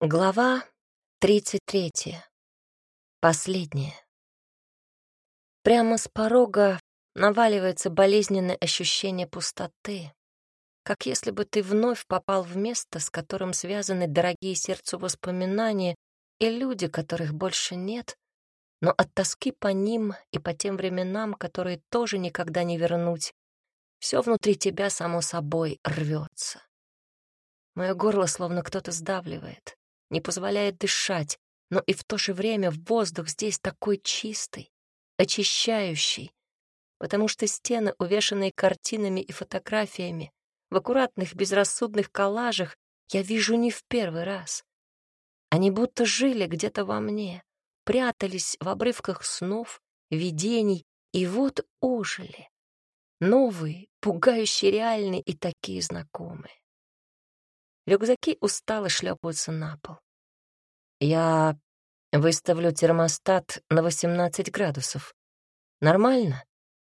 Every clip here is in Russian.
Глава 33. Последняя. Прямо с порога наваливается болезненное ощущение пустоты, как если бы ты вновь попал в место, с которым связаны дорогие сердцу воспоминания и люди, которых больше нет, но от тоски по ним и по тем временам, которые тоже никогда не вернуть, все внутри тебя само собой рвется. Мое горло словно кто-то сдавливает не позволяет дышать, но и в то же время воздух здесь такой чистый, очищающий, потому что стены, увешанные картинами и фотографиями, в аккуратных безрассудных коллажах я вижу не в первый раз. Они будто жили где-то во мне, прятались в обрывках снов, видений, и вот ожили. Новые, пугающие реальные и такие знакомые. Рюкзаки устало шлепаются на пол. Я выставлю термостат на 18 градусов. Нормально?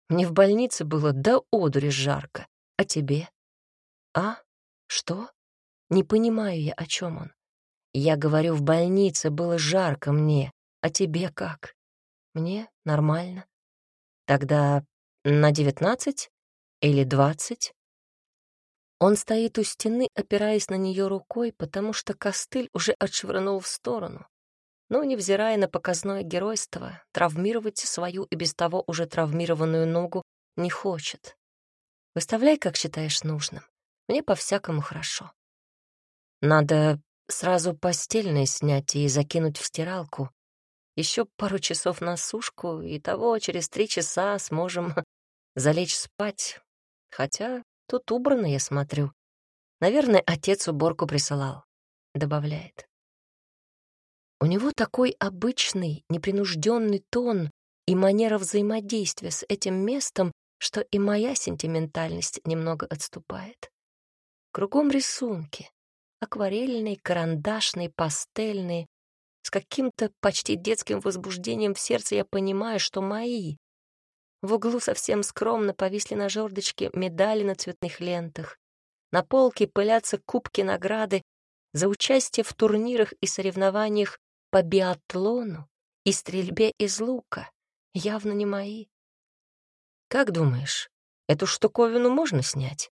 Мне в больнице было до одури жарко. А тебе? А? Что? Не понимаю я, о чем он. Я говорю, в больнице было жарко мне. А тебе как? Мне нормально. Тогда на 19 или 20? Он стоит у стены, опираясь на нее рукой, потому что костыль уже отшвырнул в сторону. Но, невзирая на показное геройство, травмировать свою и без того уже травмированную ногу не хочет. Выставляй, как считаешь нужным. Мне по-всякому хорошо. Надо сразу постельное снять и закинуть в стиралку. Еще пару часов на сушку, и того через три часа сможем залечь спать. Хотя Тут убрано, я смотрю. Наверное, отец уборку присылал. Добавляет. У него такой обычный, непринужденный тон и манера взаимодействия с этим местом, что и моя сентиментальность немного отступает. Кругом рисунки. Акварельные, карандашные, пастельные. С каким-то почти детским возбуждением в сердце я понимаю, что мои, в углу совсем скромно повисли на жердочке медали на цветных лентах. На полке пылятся кубки награды за участие в турнирах и соревнованиях по биатлону и стрельбе из лука. Явно не мои. «Как думаешь, эту штуковину можно снять?»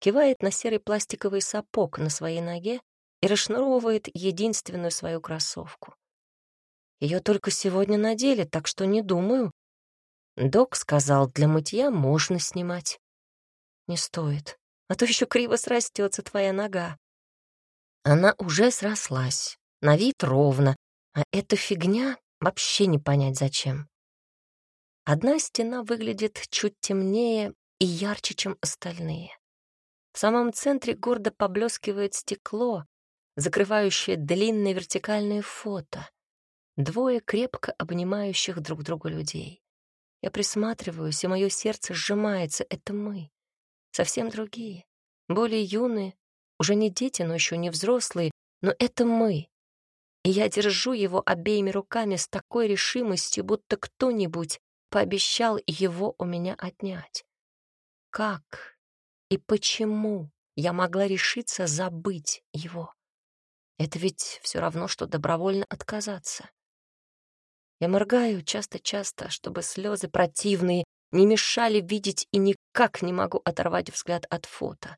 Кивает на серый пластиковый сапог на своей ноге и расшнуровывает единственную свою кроссовку. Ее только сегодня надели, так что не думаю, Док сказал, для мытья можно снимать. Не стоит, а то еще криво срастется твоя нога. Она уже срослась, на вид ровно, а эта фигня вообще не понять зачем. Одна стена выглядит чуть темнее и ярче, чем остальные. В самом центре гордо поблескивает стекло, закрывающее длинное вертикальное фото. Двое крепко обнимающих друг друга людей. Я присматриваюсь, и мое сердце сжимается. Это мы. Совсем другие. Более юные. Уже не дети, но еще не взрослые. Но это мы. И я держу его обеими руками с такой решимостью, будто кто-нибудь пообещал его у меня отнять. Как и почему я могла решиться забыть его? Это ведь все равно, что добровольно отказаться. Я моргаю часто-часто, чтобы слезы противные не мешали видеть и никак не могу оторвать взгляд от фото.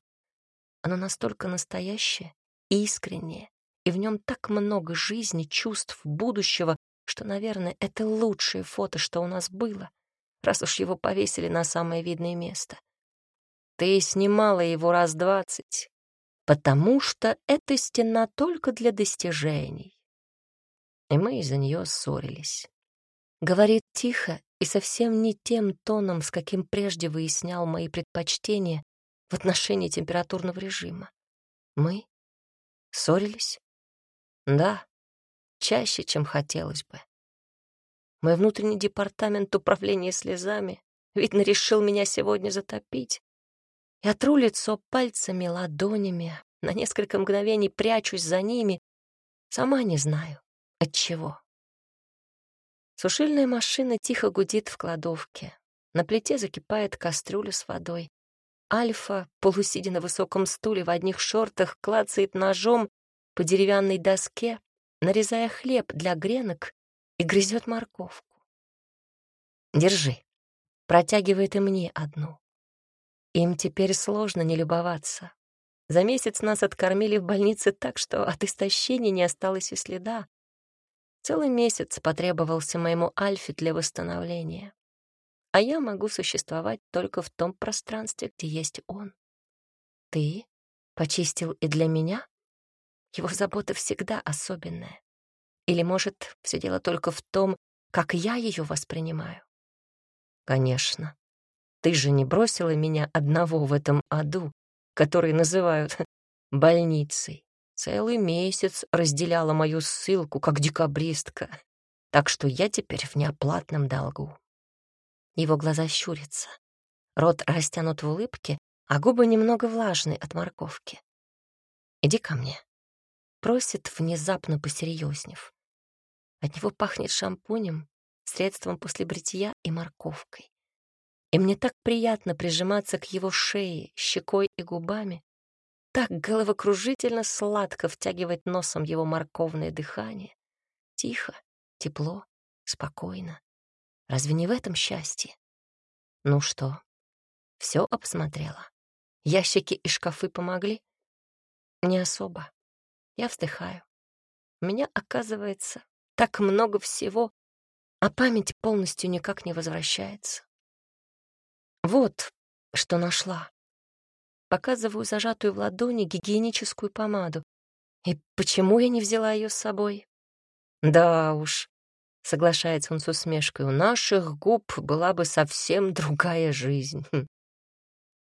Оно настолько настоящее, искреннее, и в нем так много жизни, чувств, будущего, что, наверное, это лучшее фото, что у нас было, раз уж его повесили на самое видное место. Ты снимала его раз двадцать, потому что эта стена только для достижений. И мы из-за нее ссорились. Говорит тихо и совсем не тем тоном, с каким прежде выяснял мои предпочтения в отношении температурного режима. Мы ссорились? Да, чаще, чем хотелось бы. Мой внутренний департамент управления слезами, видно, решил меня сегодня затопить. Я тру лицо пальцами, ладонями, на несколько мгновений прячусь за ними, сама не знаю, от чего. Сушильная машина тихо гудит в кладовке. На плите закипает кастрюля с водой. Альфа, полусидя на высоком стуле в одних шортах, клацает ножом по деревянной доске, нарезая хлеб для гренок и грызет морковку. «Держи», — протягивает и мне одну. Им теперь сложно не любоваться. За месяц нас откормили в больнице так, что от истощения не осталось и следа. Целый месяц потребовался моему Альфе для восстановления. А я могу существовать только в том пространстве, где есть он. Ты почистил и для меня? Его забота всегда особенная. Или, может, все дело только в том, как я ее воспринимаю? Конечно. Ты же не бросила меня одного в этом аду, который называют больницей. Целый месяц разделяла мою ссылку, как декабристка. Так что я теперь в неоплатном долгу. Его глаза щурятся. Рот растянут в улыбке, а губы немного влажные от морковки. «Иди ко мне», — просит, внезапно посерьезнев. От него пахнет шампунем, средством после бритья и морковкой. И мне так приятно прижиматься к его шее, щекой и губами, так головокружительно сладко втягивать носом его морковное дыхание. Тихо, тепло, спокойно. Разве не в этом счастье? Ну что, все обсмотрела? Ящики и шкафы помогли? Не особо. Я вздыхаю. У меня, оказывается, так много всего, а память полностью никак не возвращается. Вот что нашла. Показываю зажатую в ладони гигиеническую помаду. И почему я не взяла ее с собой? Да уж, соглашается он с усмешкой, у наших губ была бы совсем другая жизнь. Хм.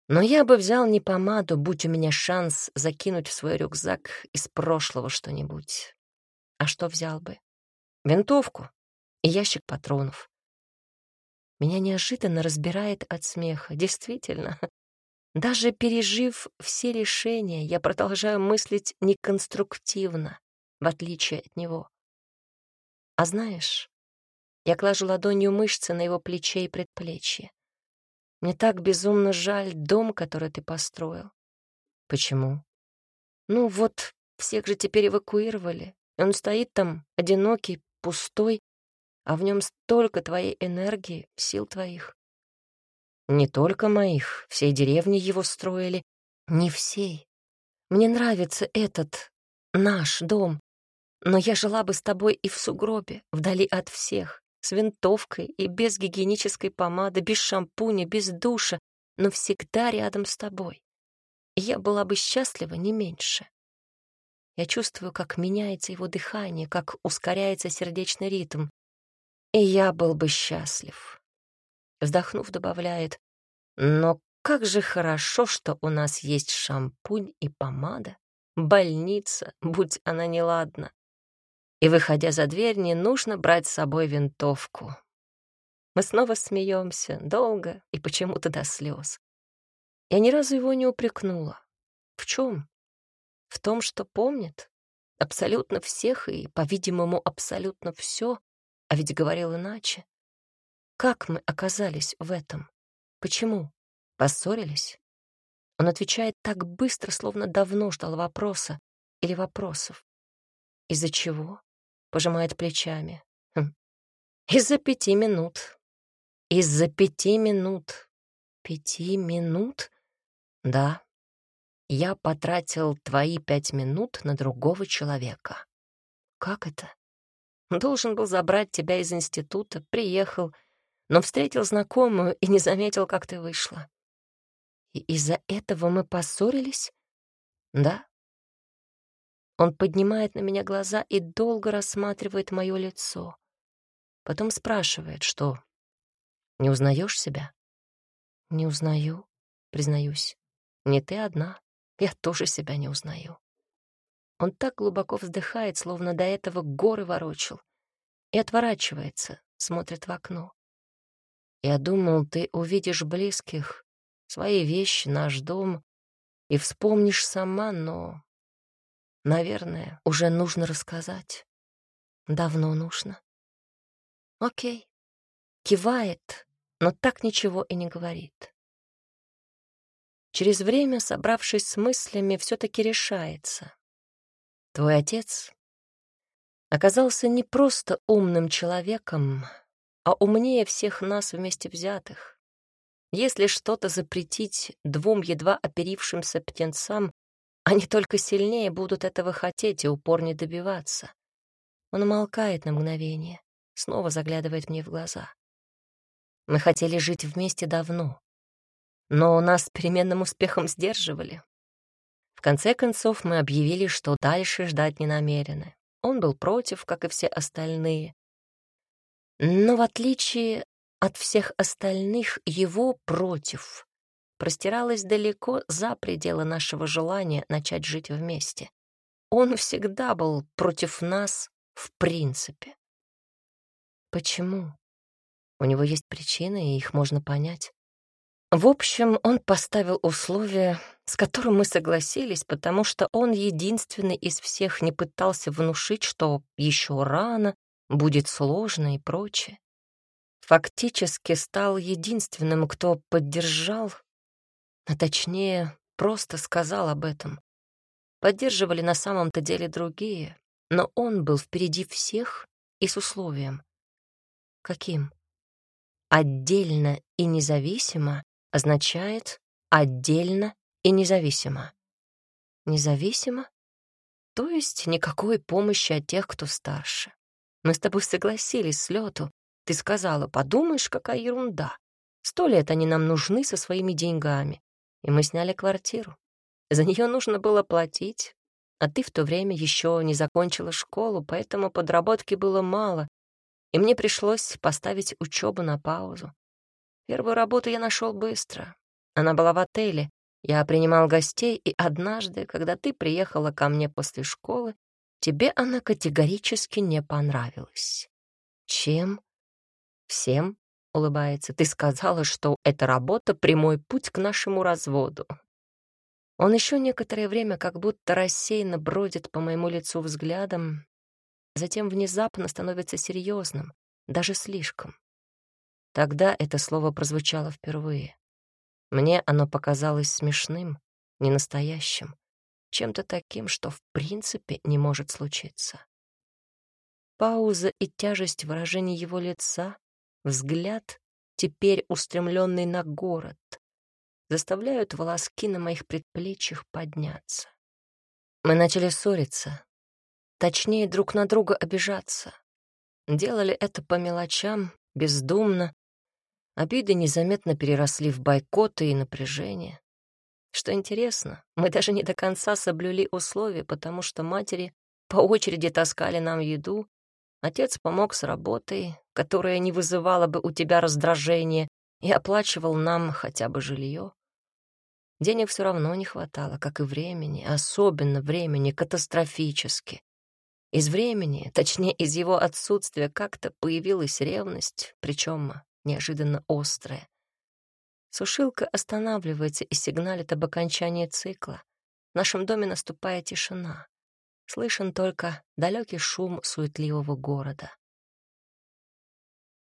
Но я бы взял не помаду, будь у меня шанс закинуть в свой рюкзак из прошлого что-нибудь. А что взял бы? Винтовку и ящик патронов. Меня неожиданно разбирает от смеха. Действительно, даже пережив все решения, я продолжаю мыслить неконструктивно, в отличие от него. А знаешь, я глажу ладонью мышцы на его плече и предплечье. Мне так безумно жаль дом, который ты построил. Почему? Ну вот, всех же теперь эвакуировали. Он стоит там, одинокий, пустой, а в нем столько твоей энергии, сил твоих. Не только моих, всей деревни его строили. Не всей. Мне нравится этот, наш дом. Но я жила бы с тобой и в сугробе, вдали от всех, с винтовкой и без гигиенической помады, без шампуня, без душа, но всегда рядом с тобой. Я была бы счастлива не меньше. Я чувствую, как меняется его дыхание, как ускоряется сердечный ритм. И я был бы счастлив. Вздохнув, добавляет, но как же хорошо, что у нас есть шампунь и помада, больница, будь она неладна. И, выходя за дверь, не нужно брать с собой винтовку. Мы снова смеемся, долго и почему-то до слез. Я ни разу его не упрекнула. В чем? В том, что помнит абсолютно всех и, по-видимому, абсолютно все, а ведь говорил иначе. Как мы оказались в этом? Почему? Поссорились? Он отвечает так быстро, словно давно ждал вопроса или вопросов. Из-за чего? Пожимает плечами. Хм. Из-за пяти минут. Из-за пяти минут. Пяти минут? Да. Я потратил твои пять минут на другого человека. Как это? Должен был забрать тебя из института, приехал, но встретил знакомую и не заметил, как ты вышла. И из-за этого мы поссорились? Да. Он поднимает на меня глаза и долго рассматривает мое лицо. Потом спрашивает, что... Не узнаешь себя? Не узнаю, признаюсь. Не ты одна. Я тоже себя не узнаю. Он так глубоко вздыхает, словно до этого горы ворочил, и отворачивается, смотрит в окно. Я думал, ты увидишь близких, свои вещи, наш дом, и вспомнишь сама, но, наверное, уже нужно рассказать. Давно нужно. Окей. Кивает, но так ничего и не говорит. Через время, собравшись с мыслями, все-таки решается. Твой отец оказался не просто умным человеком, а умнее всех нас вместе взятых. Если что-то запретить двум едва оперившимся птенцам, они только сильнее будут этого хотеть и упорнее добиваться. Он умолкает на мгновение, снова заглядывает мне в глаза. Мы хотели жить вместе давно, но нас переменным успехом сдерживали. В конце концов мы объявили, что дальше ждать не намерены. Он был против, как и все остальные. Но в отличие от всех остальных, его против простиралось далеко за пределы нашего желания начать жить вместе. Он всегда был против нас в принципе. Почему? У него есть причины, и их можно понять. В общем, он поставил условия, с которым мы согласились, потому что он единственный из всех не пытался внушить, что еще рано, будет сложно и прочее. Фактически стал единственным, кто поддержал, а точнее, просто сказал об этом. Поддерживали на самом-то деле другие, но он был впереди всех и с условием. Каким? Отдельно и независимо означает отдельно и независимо. Независимо? То есть никакой помощи от тех, кто старше. Мы с тобой согласились с лету. Ты сказала, подумаешь, какая ерунда. Сто лет они нам нужны со своими деньгами. И мы сняли квартиру. За нее нужно было платить, а ты в то время еще не закончила школу, поэтому подработки было мало, и мне пришлось поставить учебу на паузу. Первую работу я нашел быстро. Она была в отеле. Я принимал гостей, и однажды, когда ты приехала ко мне после школы, тебе она категорически не понравилась. Чем? Всем, улыбается. Ты сказала, что эта работа — прямой путь к нашему разводу. Он еще некоторое время как будто рассеянно бродит по моему лицу взглядом, затем внезапно становится серьезным, даже слишком. Тогда это слово прозвучало впервые. Мне оно показалось смешным, ненастоящим, чем-то таким, что в принципе не может случиться. Пауза и тяжесть выражения его лица, взгляд, теперь устремленный на город, заставляют волоски на моих предплечьях подняться. Мы начали ссориться, точнее, друг на друга обижаться. Делали это по мелочам, бездумно. Обиды незаметно переросли в бойкоты и напряжение. Что интересно, мы даже не до конца соблюли условия, потому что матери по очереди таскали нам еду, отец помог с работой, которая не вызывала бы у тебя раздражения, и оплачивал нам хотя бы жилье. Денег все равно не хватало, как и времени, особенно времени катастрофически. Из времени, точнее, из его отсутствия, как-то появилась ревность, причем неожиданно острая. Сушилка останавливается и сигналит об окончании цикла. В нашем доме наступает тишина. Слышен только далекий шум суетливого города.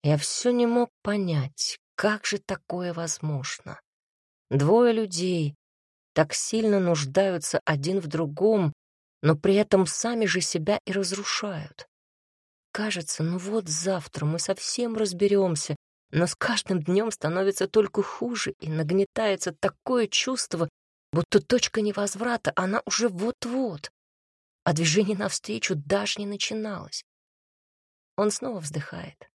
Я все не мог понять, как же такое возможно. Двое людей так сильно нуждаются один в другом, но при этом сами же себя и разрушают. Кажется, ну вот завтра мы совсем разберемся, но с каждым днем становится только хуже, и нагнетается такое чувство, будто точка невозврата, она уже вот-вот, а движение навстречу даже не начиналось. Он снова вздыхает.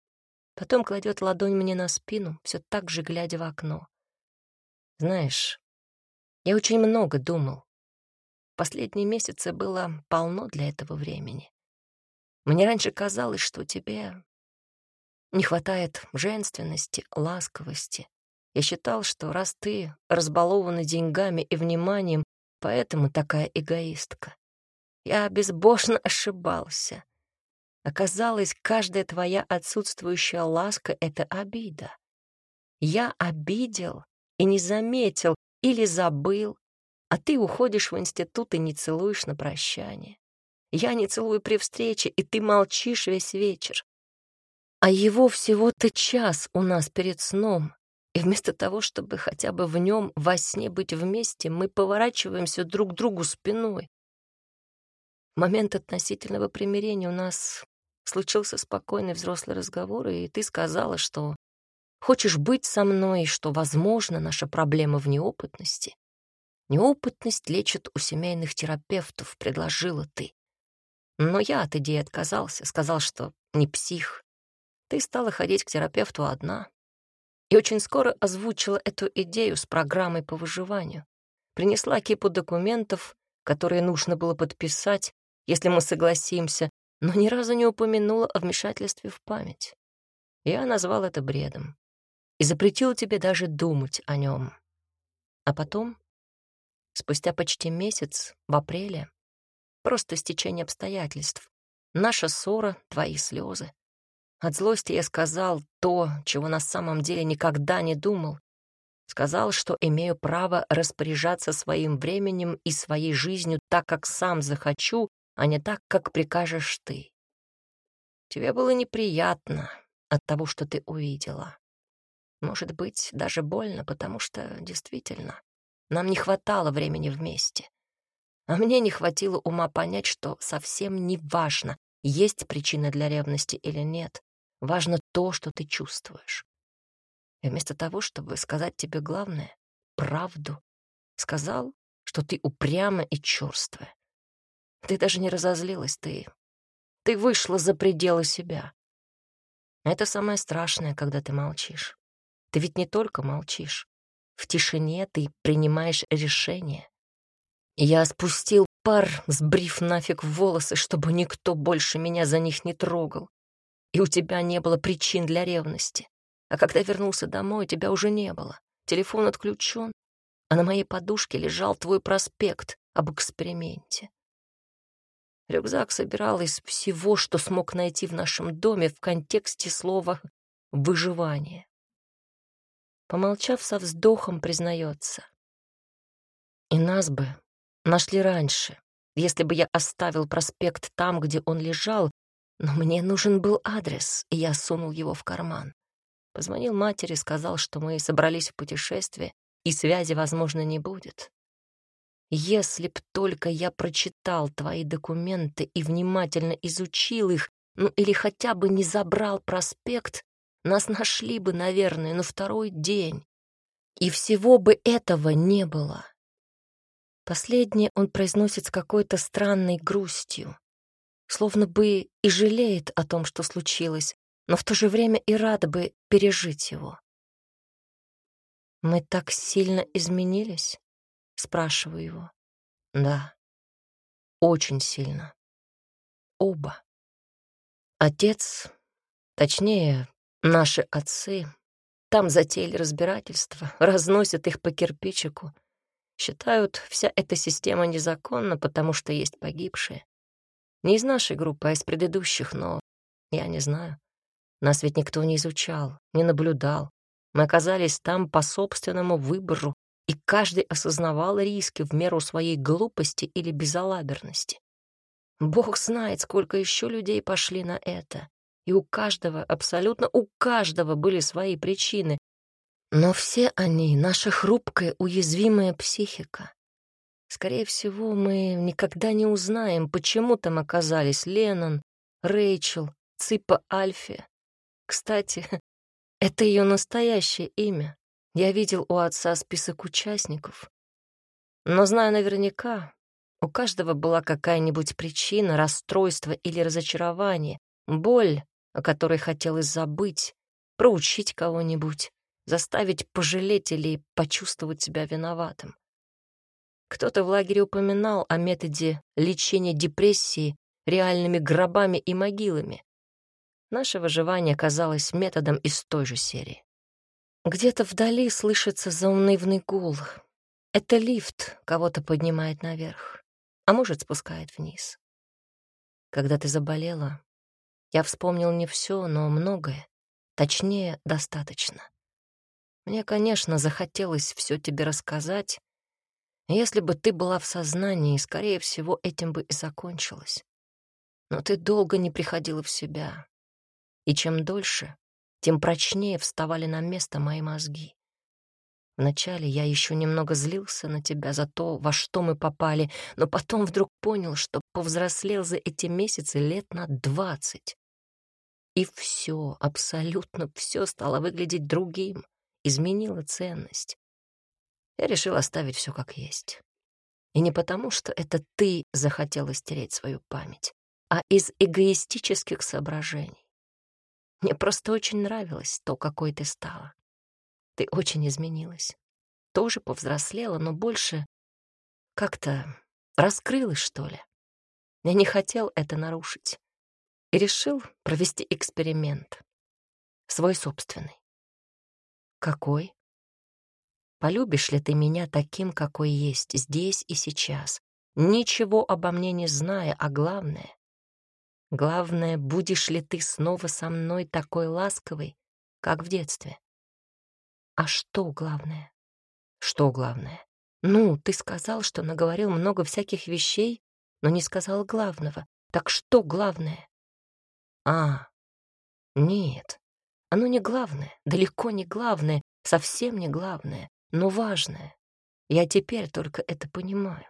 Потом кладет ладонь мне на спину, все так же глядя в окно. Знаешь, я очень много думал. Последние месяцы было полно для этого времени. Мне раньше казалось, что тебе не хватает женственности, ласковости. Я считал, что раз ты разбалована деньгами и вниманием, поэтому такая эгоистка. Я безбожно ошибался. Оказалось, каждая твоя отсутствующая ласка — это обида. Я обидел и не заметил или забыл, а ты уходишь в институт и не целуешь на прощание. Я не целую при встрече, и ты молчишь весь вечер. А его всего-то час у нас перед сном, и вместо того, чтобы хотя бы в нем во сне быть вместе, мы поворачиваемся друг к другу спиной. момент относительного примирения у нас случился спокойный взрослый разговор, и ты сказала, что хочешь быть со мной, что, возможно, наша проблема в неопытности. Неопытность лечит у семейных терапевтов, предложила ты. Но я от идеи отказался, сказал, что не псих. Ты стала ходить к терапевту одна. И очень скоро озвучила эту идею с программой по выживанию. Принесла кипу документов, которые нужно было подписать, если мы согласимся, но ни разу не упомянула о вмешательстве в память. Я назвал это бредом и запретил тебе даже думать о нем. А потом, спустя почти месяц, в апреле, просто стечение обстоятельств, наша ссора, твои слезы. От злости я сказал то, чего на самом деле никогда не думал. Сказал, что имею право распоряжаться своим временем и своей жизнью так, как сам захочу, а не так, как прикажешь ты. Тебе было неприятно от того, что ты увидела. Может быть, даже больно, потому что, действительно, нам не хватало времени вместе. А мне не хватило ума понять, что совсем не важно, есть причина для ревности или нет. Важно то, что ты чувствуешь. И вместо того, чтобы сказать тебе главное, правду, сказал, что ты упряма и чёрствая. Ты даже не разозлилась, ты... Ты вышла за пределы себя. Это самое страшное, когда ты молчишь. Ты ведь не только молчишь. В тишине ты принимаешь решение. Я спустил пар, сбрив нафиг волосы, чтобы никто больше меня за них не трогал. И у тебя не было причин для ревности. А когда вернулся домой, тебя уже не было. Телефон отключен, а на моей подушке лежал твой проспект об эксперименте. Рюкзак собирал из всего, что смог найти в нашем доме в контексте слова «выживание». Помолчав со вздохом, признается. И нас бы нашли раньше, если бы я оставил проспект там, где он лежал, но мне нужен был адрес, и я сунул его в карман. Позвонил матери, сказал, что мы собрались в путешествие, и связи, возможно, не будет. Если б только я прочитал твои документы и внимательно изучил их, ну или хотя бы не забрал проспект, нас нашли бы, наверное, на второй день. И всего бы этого не было. Последнее он произносит с какой-то странной грустью, словно бы и жалеет о том, что случилось, но в то же время и рад бы пережить его. Мы так сильно изменились? Спрашиваю его. Да, очень сильно. Оба. Отец, точнее, наши отцы, там затеяли разбирательства, разносят их по кирпичику. Считают, вся эта система незаконна, потому что есть погибшие. Не из нашей группы, а из предыдущих, но я не знаю. Нас ведь никто не изучал, не наблюдал. Мы оказались там по собственному выбору, и каждый осознавал риски в меру своей глупости или безалаберности. Бог знает, сколько еще людей пошли на это, и у каждого, абсолютно у каждого были свои причины, но все они — наша хрупкая, уязвимая психика. Скорее всего, мы никогда не узнаем, почему там оказались Леннон, Рэйчел, Ципа Альфи. Кстати, это ее настоящее имя. Я видел у отца список участников. Но знаю наверняка, у каждого была какая-нибудь причина, расстройство или разочарование, боль, о которой хотелось забыть, проучить кого-нибудь, заставить пожалеть или почувствовать себя виноватым. Кто-то в лагере упоминал о методе лечения депрессии реальными гробами и могилами. Наше выживание казалось методом из той же серии. Где-то вдали слышится заунывный гул. Это лифт кого-то поднимает наверх, а может, спускает вниз. Когда ты заболела, я вспомнил не все, но многое. Точнее, достаточно. Мне, конечно, захотелось все тебе рассказать. Если бы ты была в сознании, скорее всего, этим бы и закончилось. Но ты долго не приходила в себя. И чем дольше, тем прочнее вставали на место мои мозги. Вначале я еще немного злился на тебя за то, во что мы попали, но потом вдруг понял, что повзрослел за эти месяцы лет на двадцать. И все, абсолютно все стало выглядеть другим, изменило ценность. Я решил оставить все как есть. И не потому, что это ты захотела стереть свою память, а из эгоистических соображений. Мне просто очень нравилось то, какой ты стала. Ты очень изменилась. Тоже повзрослела, но больше как-то раскрылась, что ли. Я не хотел это нарушить. И решил провести эксперимент. Свой собственный. Какой? Полюбишь ли ты меня таким, какой есть, здесь и сейчас, ничего обо мне не зная, а главное... Главное, будешь ли ты снова со мной такой ласковой, как в детстве? А что главное? Что главное? Ну, ты сказал, что наговорил много всяких вещей, но не сказал главного. Так что главное? А, нет, оно не главное, далеко не главное, совсем не главное, но важное. Я теперь только это понимаю.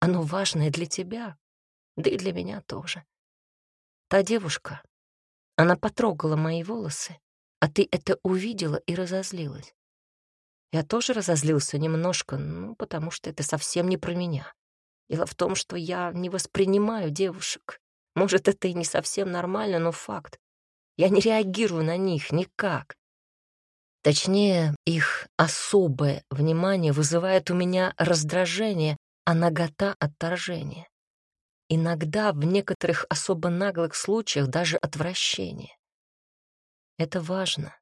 Оно важное для тебя, да и для меня тоже. Та девушка, она потрогала мои волосы, а ты это увидела и разозлилась. Я тоже разозлился немножко, ну, потому что это совсем не про меня. Дело в том, что я не воспринимаю девушек. Может, это и не совсем нормально, но факт. Я не реагирую на них никак. Точнее, их особое внимание вызывает у меня раздражение, а нагота — отторжение. Иногда в некоторых особо наглых случаях даже отвращение. Это важно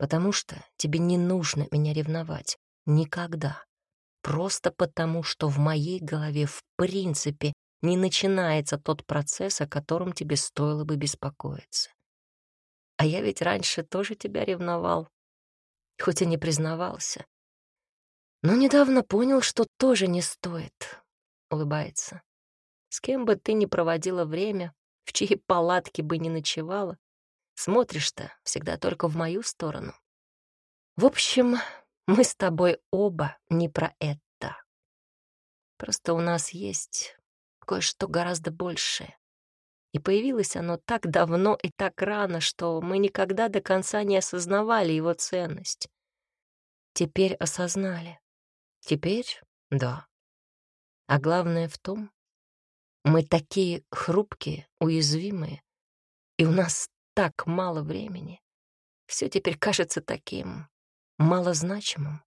потому что тебе не нужно меня ревновать. Никогда. Просто потому, что в моей голове в принципе не начинается тот процесс, о котором тебе стоило бы беспокоиться. А я ведь раньше тоже тебя ревновал, хоть и не признавался. Но недавно понял, что тоже не стоит, — улыбается. С кем бы ты ни проводила время, в чьей палатке бы ни ночевала, Смотришь-то всегда только в мою сторону. В общем, мы с тобой оба не про это. Просто у нас есть кое-что гораздо большее. И появилось оно так давно и так рано, что мы никогда до конца не осознавали его ценность. Теперь осознали. Теперь — да. А главное в том, мы такие хрупкие, уязвимые, и у нас так мало времени. Все теперь кажется таким малозначимым.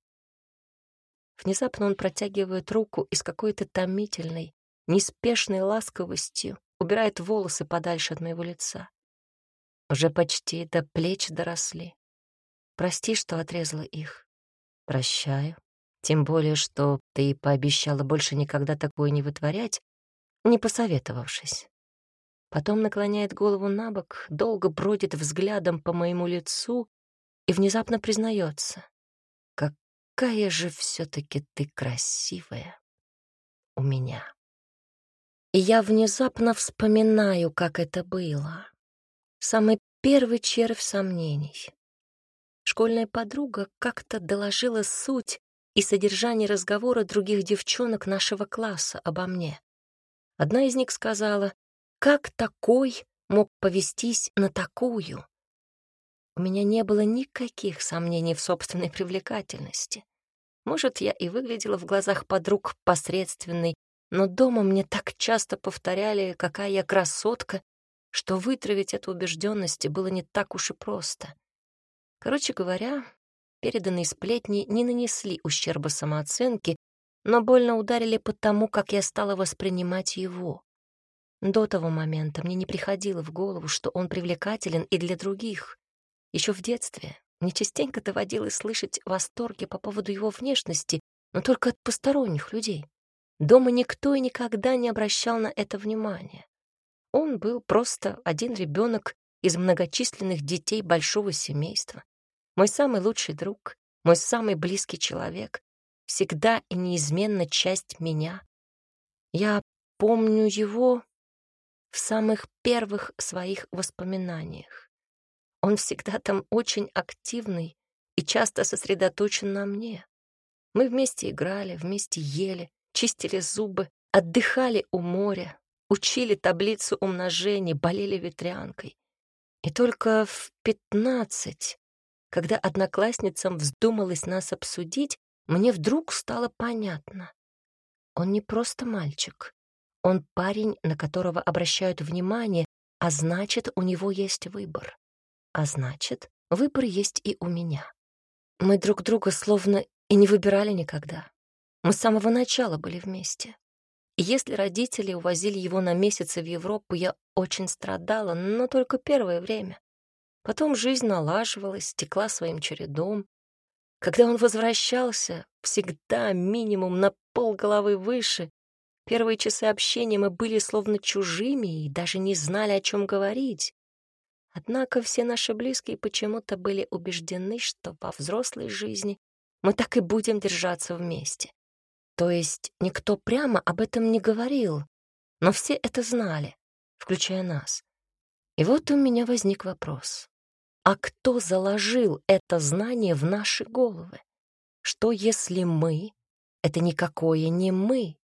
Внезапно он протягивает руку и с какой-то томительной, неспешной ласковостью убирает волосы подальше от моего лица. Уже почти до плеч доросли. Прости, что отрезала их. Прощаю. Тем более, что ты пообещала больше никогда такое не вытворять, не посоветовавшись. Потом наклоняет голову на бок, долго бродит взглядом по моему лицу и внезапно признается. «Какая же все-таки ты красивая у меня!» И я внезапно вспоминаю, как это было. Самый первый червь сомнений. Школьная подруга как-то доложила суть и содержание разговора других девчонок нашего класса обо мне. Одна из них сказала, как такой мог повестись на такую? У меня не было никаких сомнений в собственной привлекательности. Может, я и выглядела в глазах подруг посредственной, но дома мне так часто повторяли, какая я красотка, что вытравить эту убежденность было не так уж и просто. Короче говоря, переданные сплетни не нанесли ущерба самооценке, но больно ударили по тому, как я стала воспринимать его. До того момента мне не приходило в голову, что он привлекателен и для других. Еще в детстве мне частенько доводилось слышать восторги по поводу его внешности, но только от посторонних людей. Дома никто и никогда не обращал на это внимания. Он был просто один ребенок из многочисленных детей большого семейства. Мой самый лучший друг, мой самый близкий человек, всегда и неизменно часть меня. Я помню его в самых первых своих воспоминаниях. Он всегда там очень активный и часто сосредоточен на мне, Мы вместе играли, вместе ели, чистили зубы, отдыхали у моря, учили таблицу умножений, болели ветрянкой. И только в пятнадцать, когда одноклассницам вздумалось нас обсудить, мне вдруг стало понятно. Он не просто мальчик. Он парень, на которого обращают внимание, а значит, у него есть выбор. А значит, выбор есть и у меня. Мы друг друга словно и не выбирали никогда. Мы с самого начала были вместе. Если родители увозили его на месяцы в Европу, я очень страдала, но только первое время. Потом жизнь налаживалась, текла своим чередом. Когда он возвращался, всегда минимум на полголовы выше, первые часы общения мы были словно чужими и даже не знали, о чем говорить. Однако все наши близкие почему-то были убеждены, что во взрослой жизни мы так и будем держаться вместе. То есть никто прямо об этом не говорил, но все это знали, включая нас. И вот у меня возник вопрос. А кто заложил это знание в наши головы? Что если мы — это никакое не мы?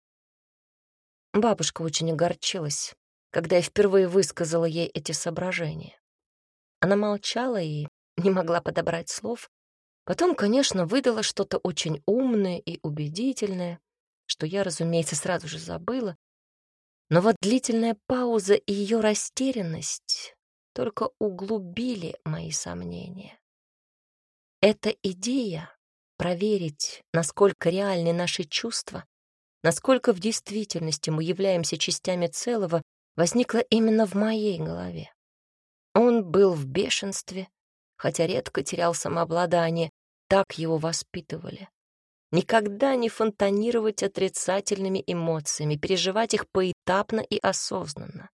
Бабушка очень огорчилась, когда я впервые высказала ей эти соображения. Она молчала и не могла подобрать слов. Потом, конечно, выдала что-то очень умное и убедительное, что я, разумеется, сразу же забыла. Но вот длительная пауза и ее растерянность только углубили мои сомнения. Эта идея проверить, насколько реальны наши чувства, насколько в действительности мы являемся частями целого, возникла именно в моей голове. Он был в бешенстве, хотя редко терял самообладание, так его воспитывали. Никогда не фонтанировать отрицательными эмоциями, переживать их поэтапно и осознанно.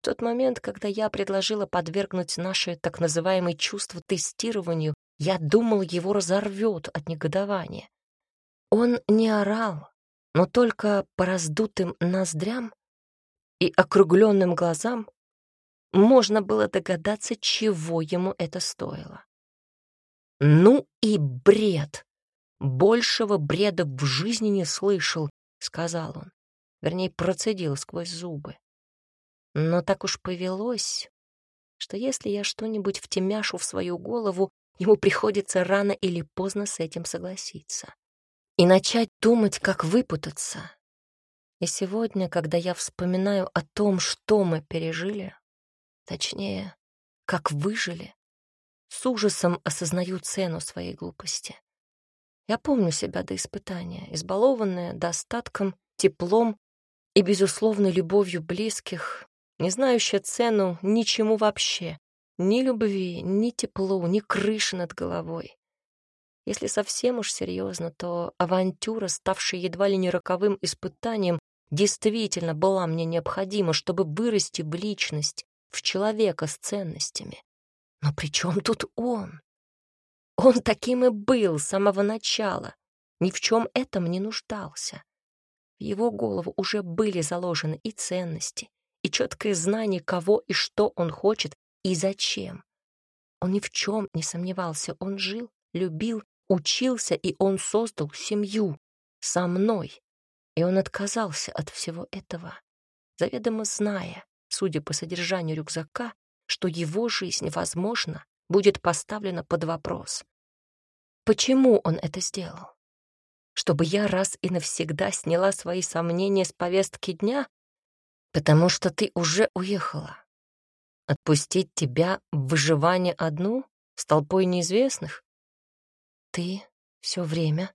В тот момент, когда я предложила подвергнуть наше так называемое чувство тестированию, я думал, его разорвет от негодования. Он не орал, но только по раздутым ноздрям и округленным глазам можно было догадаться, чего ему это стоило. «Ну и бред! Большего бреда в жизни не слышал», — сказал он. Вернее, процедил сквозь зубы. Но так уж повелось, что если я что-нибудь втемяшу в свою голову, ему приходится рано или поздно с этим согласиться. И начать думать, как выпутаться. И сегодня, когда я вспоминаю о том, что мы пережили, Точнее, как выжили. С ужасом осознаю цену своей глупости. Я помню себя до испытания, избалованная достатком, теплом и безусловной любовью близких, не знающая цену ничему вообще, ни любви, ни теплу, ни крыши над головой. Если совсем уж серьезно, то авантюра, ставшая едва ли не роковым испытанием, действительно была мне необходима, чтобы вырасти в личность, в человека с ценностями. Но при чем тут он? Он таким и был с самого начала, ни в чем этом не нуждался. В его голову уже были заложены и ценности, и четкое знание, кого и что он хочет и зачем. Он ни в чем не сомневался, он жил, любил, учился, и он создал семью со мной. И он отказался от всего этого, заведомо зная, судя по содержанию рюкзака, что его жизнь, возможно, будет поставлена под вопрос. Почему он это сделал? Чтобы я раз и навсегда сняла свои сомнения с повестки дня? Потому что ты уже уехала. Отпустить тебя в выживание одну с толпой неизвестных? Ты все время,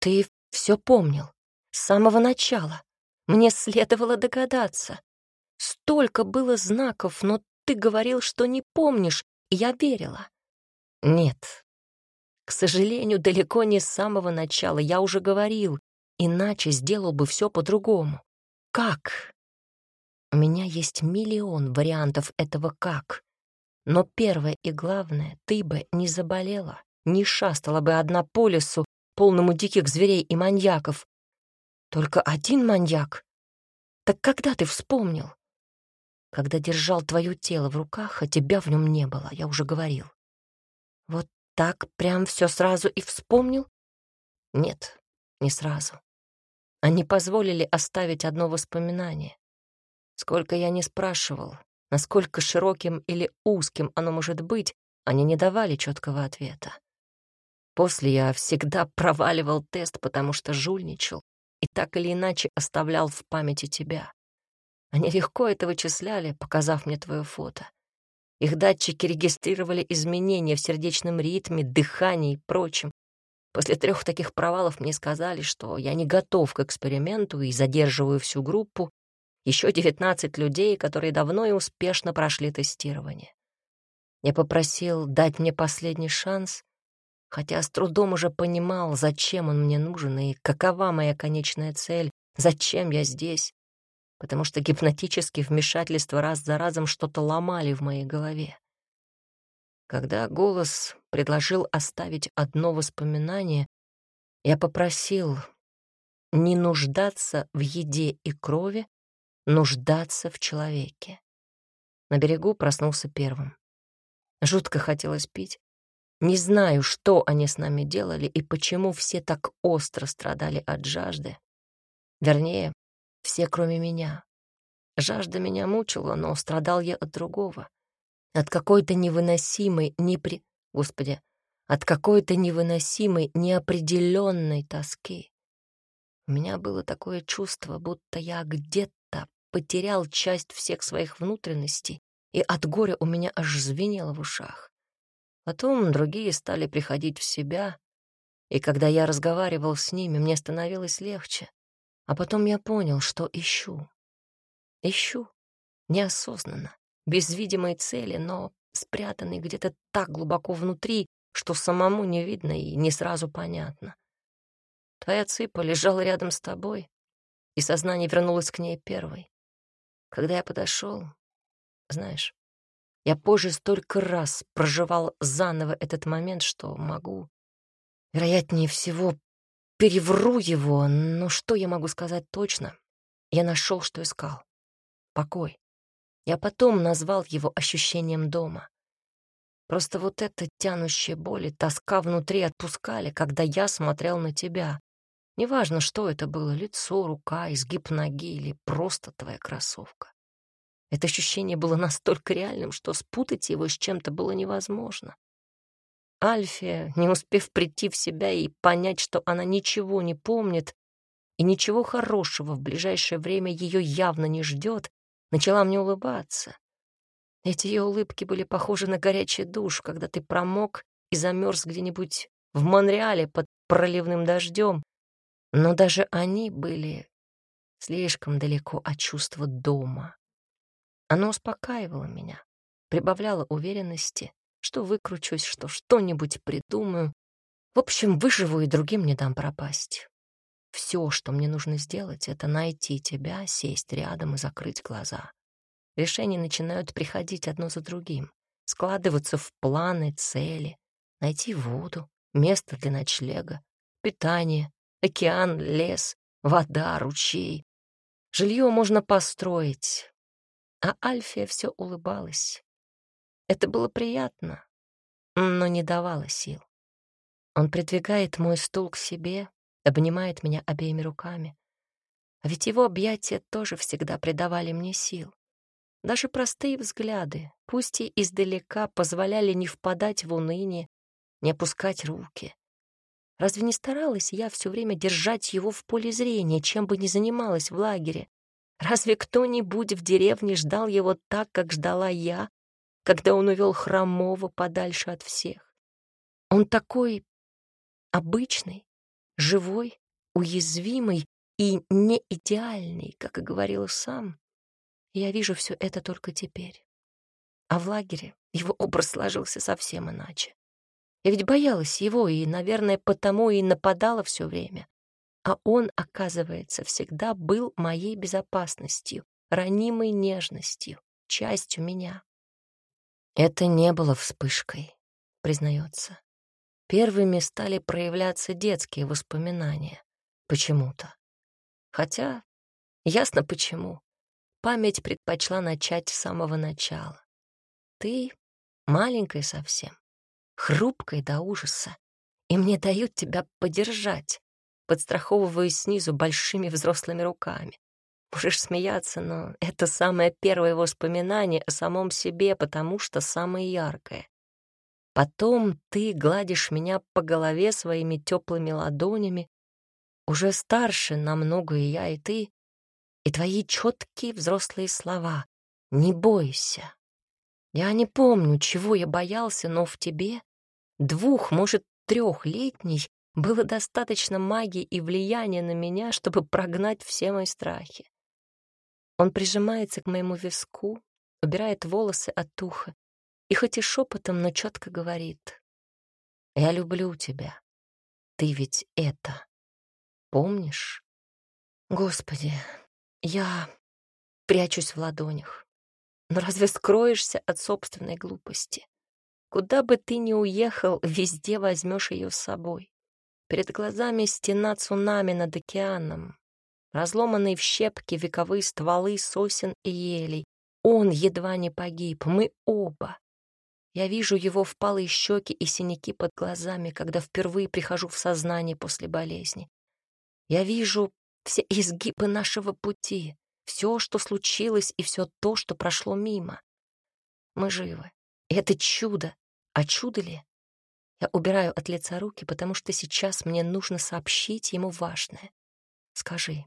ты все помнил, с самого начала. Мне следовало догадаться. Столько было знаков, но ты говорил, что не помнишь, я верила. Нет. К сожалению, далеко не с самого начала, я уже говорил, иначе сделал бы все по-другому. Как? У меня есть миллион вариантов этого «как». Но первое и главное, ты бы не заболела, не шастала бы одна по лесу, полному диких зверей и маньяков. Только один маньяк. Так когда ты вспомнил? Когда держал твое тело в руках, а тебя в нем не было, я уже говорил. Вот так прям все сразу и вспомнил? Нет. не сразу. Они позволили оставить одно воспоминание. Сколько я не спрашивал, насколько широким или узким оно может быть, они не давали четкого ответа. После я всегда проваливал тест, потому что жульничал и так или иначе оставлял в памяти тебя. Они легко это вычисляли, показав мне твое фото. Их датчики регистрировали изменения в сердечном ритме, дыхании и прочем. После трех таких провалов мне сказали, что я не готов к эксперименту и задерживаю всю группу, еще 19 людей, которые давно и успешно прошли тестирование. Я попросил дать мне последний шанс, хотя с трудом уже понимал, зачем он мне нужен и какова моя конечная цель, зачем я здесь потому что гипнотические вмешательства раз за разом что-то ломали в моей голове. Когда голос предложил оставить одно воспоминание, я попросил не нуждаться в еде и крови, нуждаться в человеке. На берегу проснулся первым. Жутко хотелось пить. Не знаю, что они с нами делали и почему все так остро страдали от жажды. Вернее, все, кроме меня. Жажда меня мучила, но страдал я от другого. От какой-то невыносимой, непри... Господи, от какой-то невыносимой, неопределенной тоски. У меня было такое чувство, будто я где-то потерял часть всех своих внутренностей, и от горя у меня аж звенело в ушах. Потом другие стали приходить в себя, и когда я разговаривал с ними, мне становилось легче. А потом я понял, что ищу. Ищу. Неосознанно, без видимой цели, но спрятанный где-то так глубоко внутри, что самому не видно и не сразу понятно. Твоя цыпа лежала рядом с тобой, и сознание вернулось к ней первой. Когда я подошел, знаешь, я позже столько раз проживал заново этот момент, что могу, вероятнее всего, Перевру его, но что я могу сказать точно? Я нашел, что искал. Покой. Я потом назвал его ощущением дома. Просто вот эта тянущая боль и тоска внутри отпускали, когда я смотрел на тебя. Неважно, что это было — лицо, рука, изгиб ноги или просто твоя кроссовка. Это ощущение было настолько реальным, что спутать его с чем-то было невозможно. Альфия, не успев прийти в себя и понять, что она ничего не помнит и ничего хорошего в ближайшее время ее явно не ждет, начала мне улыбаться. Эти ее улыбки были похожи на горячий душ, когда ты промок и замерз где-нибудь в Монреале под проливным дождем, но даже они были слишком далеко от чувства дома. Оно успокаивало меня, прибавляло уверенности, что выкручусь, что что-нибудь придумаю. В общем, выживу и другим не дам пропасть. Все, что мне нужно сделать, это найти тебя, сесть рядом и закрыть глаза. Решения начинают приходить одно за другим, складываться в планы, цели, найти воду, место для ночлега, питание, океан, лес, вода, ручей. Жилье можно построить. А Альфия все улыбалась. Это было приятно, но не давало сил. Он придвигает мой стул к себе, обнимает меня обеими руками. А ведь его объятия тоже всегда придавали мне сил. Даже простые взгляды, пусть и издалека, позволяли не впадать в уныние, не опускать руки. Разве не старалась я все время держать его в поле зрения, чем бы ни занималась в лагере? Разве кто-нибудь в деревне ждал его так, как ждала я, когда он увел Хромова подальше от всех. Он такой обычный, живой, уязвимый и не идеальный, как и говорил сам. Я вижу все это только теперь. А в лагере его образ сложился совсем иначе. Я ведь боялась его и, наверное, потому и нападала все время. А он, оказывается, всегда был моей безопасностью, ранимой нежностью, частью меня. Это не было вспышкой, признается. Первыми стали проявляться детские воспоминания. Почему-то. Хотя, ясно почему. Память предпочла начать с самого начала. Ты маленькая совсем, хрупкая до ужаса, и мне дают тебя подержать. подстраховываюсь снизу большими взрослыми руками. Можешь смеяться, но это самое первое воспоминание о самом себе, потому что самое яркое. Потом ты гладишь меня по голове своими теплыми ладонями, уже старше намного и я, и ты, и твои четкие взрослые слова «Не бойся». Я не помню, чего я боялся, но в тебе, двух, может, трехлетней, было достаточно магии и влияния на меня, чтобы прогнать все мои страхи. Он прижимается к моему виску, убирает волосы от уха и хоть и шепотом, но четко говорит. «Я люблю тебя. Ты ведь это помнишь?» Господи, я прячусь в ладонях. Но разве скроешься от собственной глупости? Куда бы ты ни уехал, везде возьмешь ее с собой. Перед глазами стена цунами над океаном, разломанные в щепки вековые стволы сосен и елей. Он едва не погиб, мы оба. Я вижу его впалые щеки и синяки под глазами, когда впервые прихожу в сознание после болезни. Я вижу все изгибы нашего пути, все, что случилось, и все то, что прошло мимо. Мы живы. И это чудо. А чудо ли? Я убираю от лица руки, потому что сейчас мне нужно сообщить ему важное. Скажи,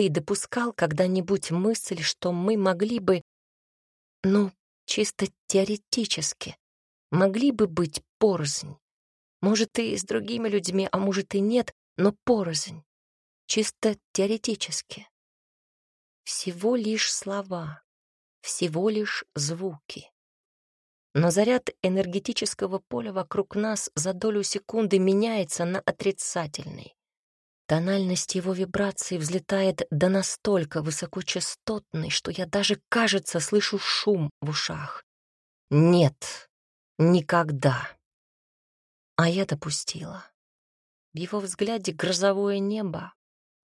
ты допускал когда-нибудь мысль, что мы могли бы, ну, чисто теоретически, могли бы быть порознь? Может, и с другими людьми, а может и нет, но порознь. Чисто теоретически. Всего лишь слова, всего лишь звуки. Но заряд энергетического поля вокруг нас за долю секунды меняется на отрицательный. Тональность его вибрации взлетает до настолько высокочастотной, что я даже, кажется, слышу шум в ушах. Нет, никогда. А я допустила. В его взгляде грозовое небо,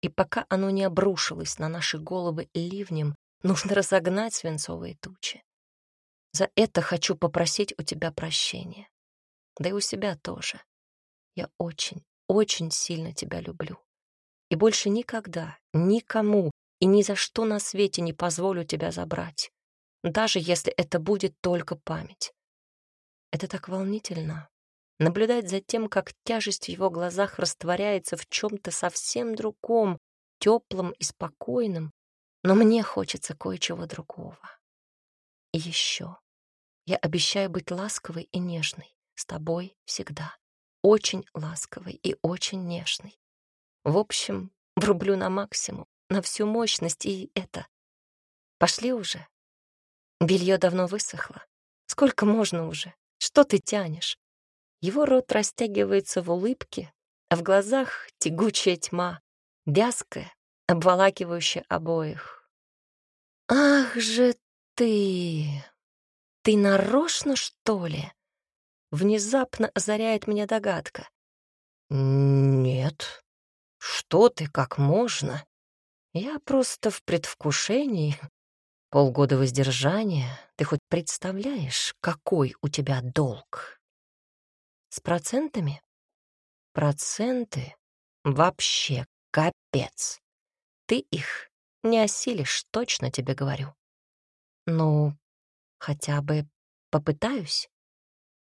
и пока оно не обрушилось на наши головы ливнем, нужно разогнать свинцовые тучи. За это хочу попросить у тебя прощения. Да и у себя тоже. Я очень, очень сильно тебя люблю. И больше никогда, никому и ни за что на свете не позволю тебя забрать, даже если это будет только память. Это так волнительно. Наблюдать за тем, как тяжесть в его глазах растворяется в чем-то совсем другом, теплом и спокойном, но мне хочется кое-чего другого. И еще. Я обещаю быть ласковой и нежной с тобой всегда. Очень ласковой и очень нежной. В общем, врублю на максимум, на всю мощность и это. Пошли уже. Белье давно высохло. Сколько можно уже? Что ты тянешь? Его рот растягивается в улыбке, а в глазах тягучая тьма, вязкая, обволакивающая обоих. «Ах же ты!» «Ты нарочно, что ли?» Внезапно озаряет меня догадка. «Нет. Что ты, как можно? Я просто в предвкушении. Полгода воздержания. Ты хоть представляешь, какой у тебя долг?» «С процентами?» «Проценты вообще капец. Ты их не осилишь, точно тебе говорю». «Ну, Хотя бы попытаюсь.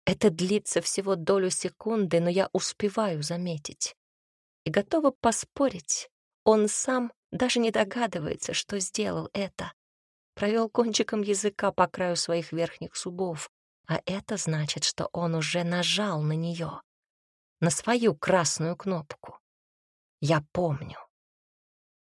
Это длится всего долю секунды, но я успеваю заметить. И готова поспорить, он сам даже не догадывается, что сделал это. Провел кончиком языка по краю своих верхних зубов, а это значит, что он уже нажал на нее, на свою красную кнопку. Я помню.